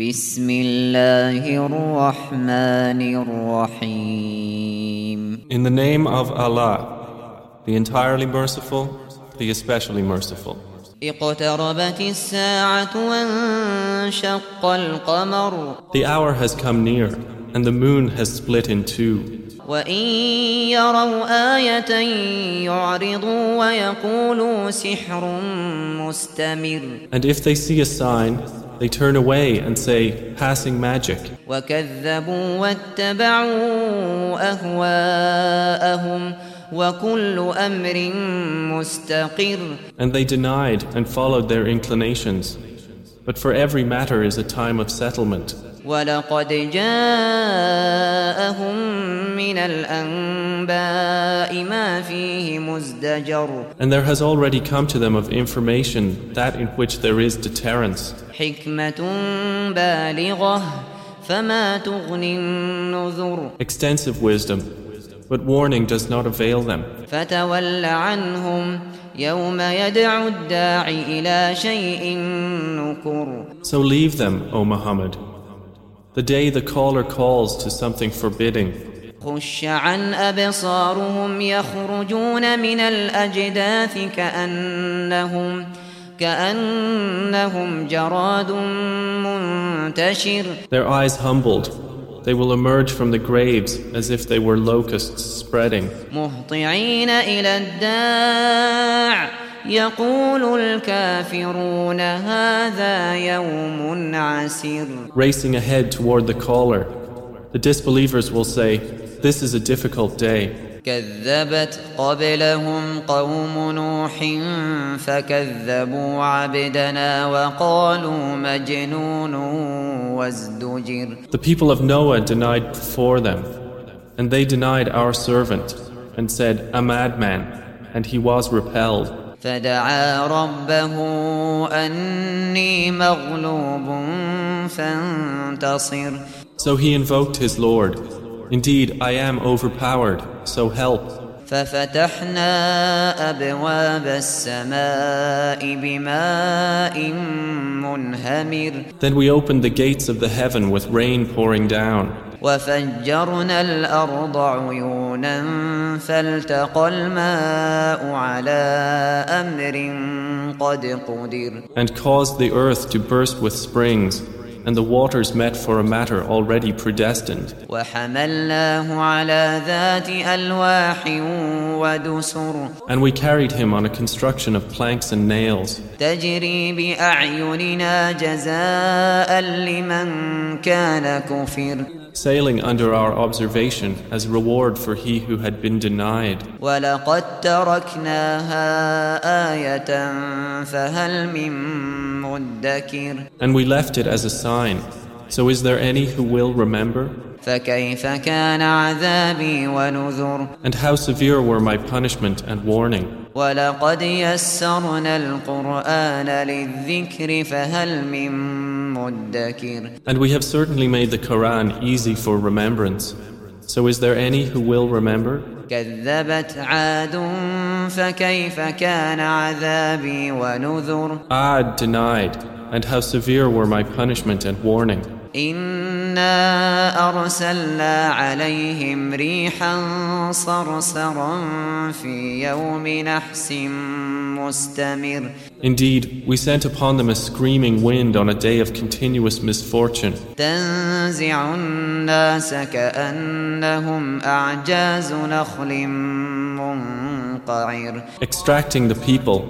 بسم الله الرحمن الرحيم In the name of Allah, the entirely merciful, the especially merciful. اقتربت الساعة وانشق القمر The hour has come near, and the moon has split in two. وإن يروا آية يعرضوا ويقولوا سحر مستمر And if they see a sign, they turn away and say, passing magic. And they denied and followed their inclinations. But for every matter is a time of settlement. ولقد جاءهم من الأنباء ما فيه مزدجر And there has already come to them of information that in which there is deterrence, حكمة بالغة فما تغني النذر extensive wisdom, but warning does not avail them. فتول عنهم يوم يدعو الداعي إلى شيء نكر So leave them, O Muhammad. The day the caller calls to something forbidding, خش عن أبصارهم يخرجون من الأجداث كأنهم كأنهم جراد منتشر their eyes humbled, they will emerge from the graves as if they were locusts spreading. مهطعين إلى الداع يقول الكافرون هذا يوم عسير Racing ahead toward the caller, the disbelievers will say, This is a difficult day. كذبت قبلهم قوم نوح فكذبوا عبدنا وقالوا مجنون وازدجر The people of Noah denied before them, and they denied our servant, and said, A madman, and he was repelled. فدعا ربه أني مغلوب فانتصر So he invoked his Lord. Indeed, I am overpowered, so help. ففتحنا أبواب السماء بماء منهمر Then we opened the gates of the heaven with rain pouring down, وفجرنا الأرض عيونا فالتقى الماء على أمر قد قدر and caused the earth to burst with springs, and the waters met for a matter already predestined. وحملناه على ذات ألواح ودسر And we carried him on a construction of planks and nails, تجري بأعيننا جزاء لمن كان كفر sailing under our observation as reward for he who had been denied. ولقد تركناها آية فهل من مدكر And we left it as a sign. So is there any who will remember? فكيف كان عذابي ونذر And how severe were my punishment and warning? ولقد يسرنا القرآن للذكر فهل من مدكر and we have certainly made the Quran easy for remembrance. So is there any who will remember? Ad ah, denied, and how severe were my punishment and warning. إنا أرسلنا عليهم ريحا صرصرا في يوم نحس مستمر Indeed, we sent upon them a screaming wind on a day of continuous misfortune, تنزع الناس كأنهم أعجاز نخل منقعر extracting the people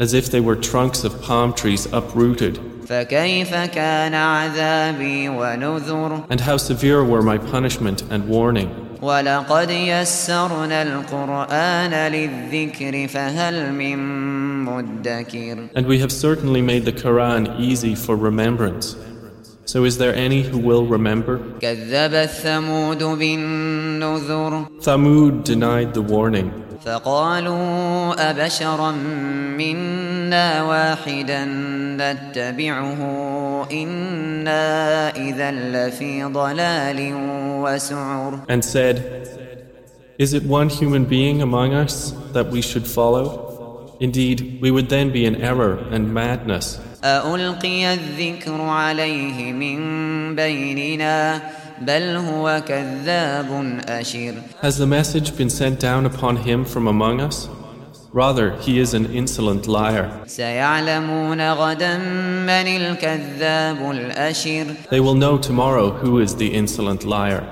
as if they were trunks of palm trees uprooted. فكيف كان عذابي ونذر And how severe were my punishment and warning. ولقد يسرنا القرآن للذكر فهل من مدكر And we have certainly made the Quran easy for remembrance. So is there any who will remember? كذبت ثمود بالنذر Thamud denied the warning. فقالوا أبشرا منا واحدا نتبعه إنا إذا لفي ضلال وسعر and said, Is it one human being among us that we should follow? Indeed, we would then be in error and madness. أألقي الذكر عليه من بيننا Has the message been sent down upon him from among us? Rather, he is an insolent liar. They will know tomorrow who is the insolent liar.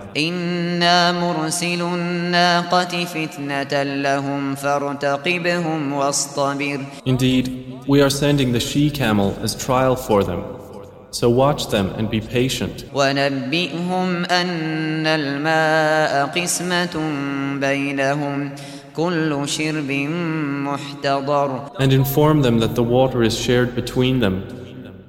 Indeed, we are sending the she camel as trial for them. So watch them and be patient. ونبئهم أن الماء قسمة بينهم كل شرب محتضر And inform them that the water is shared between them,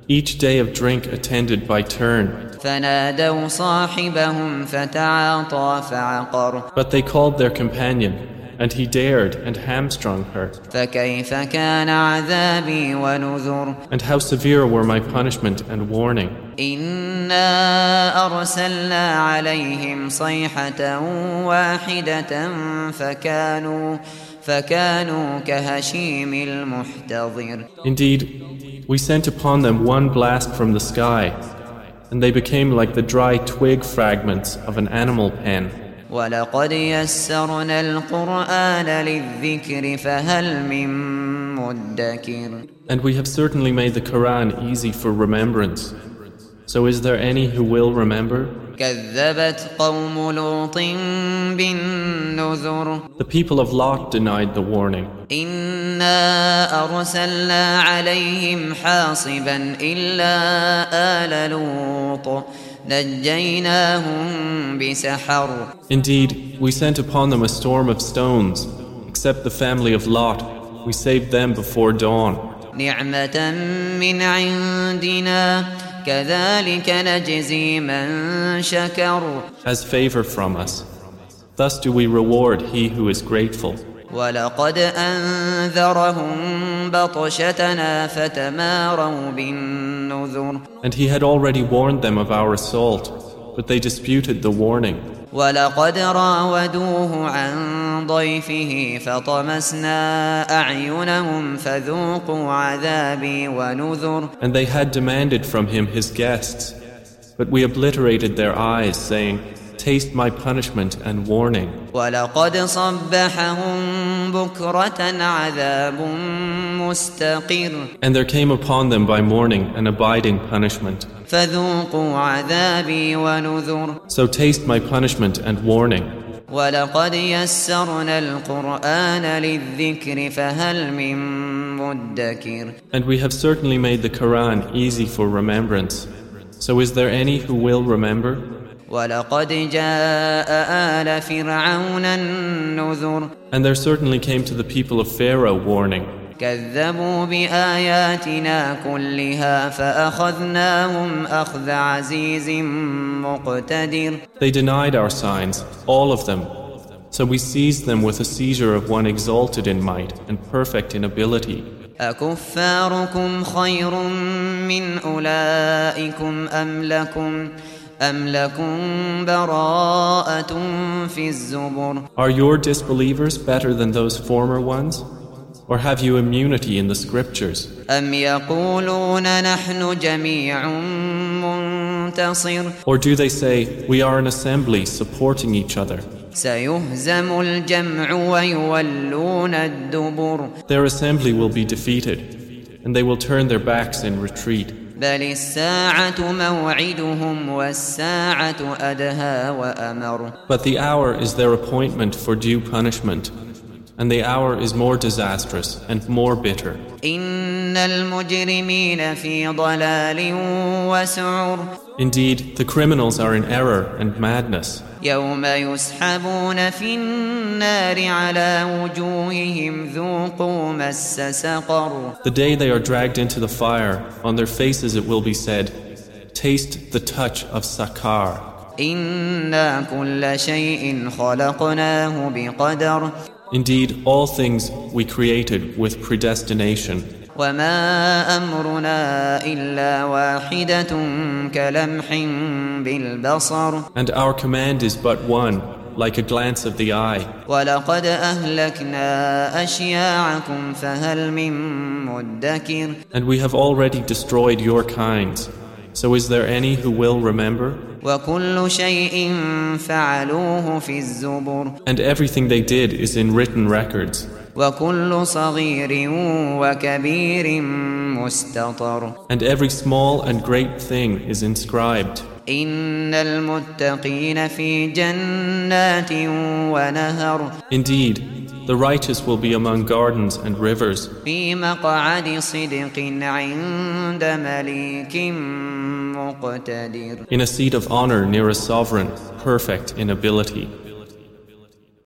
each day of drink attended by turn. فنادوا صاحبهم فتعاطى فعقر But they called their companion, and he dared and hamstrung her. فكيف كان عذابي ونذر And how severe were my punishment and warning. إنا أرسلنا عليهم صيحة واحدة فكانوا فكانوا كهشيم المحتضر Indeed, we sent upon them one blast from the sky, and they became like the dry twig fragments of an animal pen. ولقد يسرنا القرآن للذكر فهل من مدكر And we have certainly made the Quran easy for remembrance. So is there any who will remember? كذبت قوم لوط بالنذر The people of Lot denied the warning. إنا أرسلنا عليهم حاصبا إلا آل لوط Indeed, we sent upon them a storm of stones, except the family of Lot. We saved them before dawn. نعمة من عندنا كذلك نجزي من شكر as favor from us. Thus do we reward he who is grateful. ولقد أنذرهم بطشتنا فتماروا بالنذر And he had already warned them of our assault, but they disputed the warning. ولقد راودوه عن ضيفه فطمسنا أعينهم فذوقوا عذابي ونذر And they had demanded from him his guests, but we obliterated their eyes, saying, Taste my punishment and warning. ولقد صبحهم بكرة عذاب مستقر And there came upon them by morning an abiding punishment. فذوقوا عذابي ونذر So taste my punishment and warning. ولقد يسرنا القرآن للذكر فهل من مدكر And we have certainly made the Quran easy for remembrance. So is there any who will remember? ولقد جاء آل فرعون النذر And there certainly came to the people of Pharaoh warning. كذبوا بآياتنا كلها فأخذناهم أخذ عزيز مقتدر They denied our signs, all of them. So we seized them with a seizure of one exalted in might and perfect in ability. أكفاركم خير من أولئكم أم لكم أم لكم براءة في الزبر Are your disbelievers better than those former ones? Or have you immunity in the scriptures? أم يقولون نحن جميع منتصر Or do they say, we are an assembly supporting each other? سيهزم الجمع ويولون الدبر Their assembly will be defeated, and they will turn their backs in retreat. بل الساعة موعدهم والساعة أدهى وأمر But the hour is their appointment for due punishment, and the hour is more disastrous and more bitter. إن المجرمين في ضلال وسعر Indeed, the criminals are in error and madness. يوم يسحبون في النار على وجوههم ذوقوا مس سقر The day they are dragged into the fire, on their faces it will be said, Taste the touch of Saqar. إنا كل شيء خلقناه بقدر Indeed, all things we created with predestination. وما أمرنا إلا واحدة كلمح بالبصر and our command is but one, like a glance of the eye. ولقد أهلكنا أشياعكم فهل من مدكر And we have already destroyed your kinds. So is there any who will remember? وكل شيء فعلوه في الزبر And everything they did is in written records. And every small and great thing is inscribed. Indeed, the righteous will be among gardens and rivers. In a seat of honor near a sovereign, perfect in ability.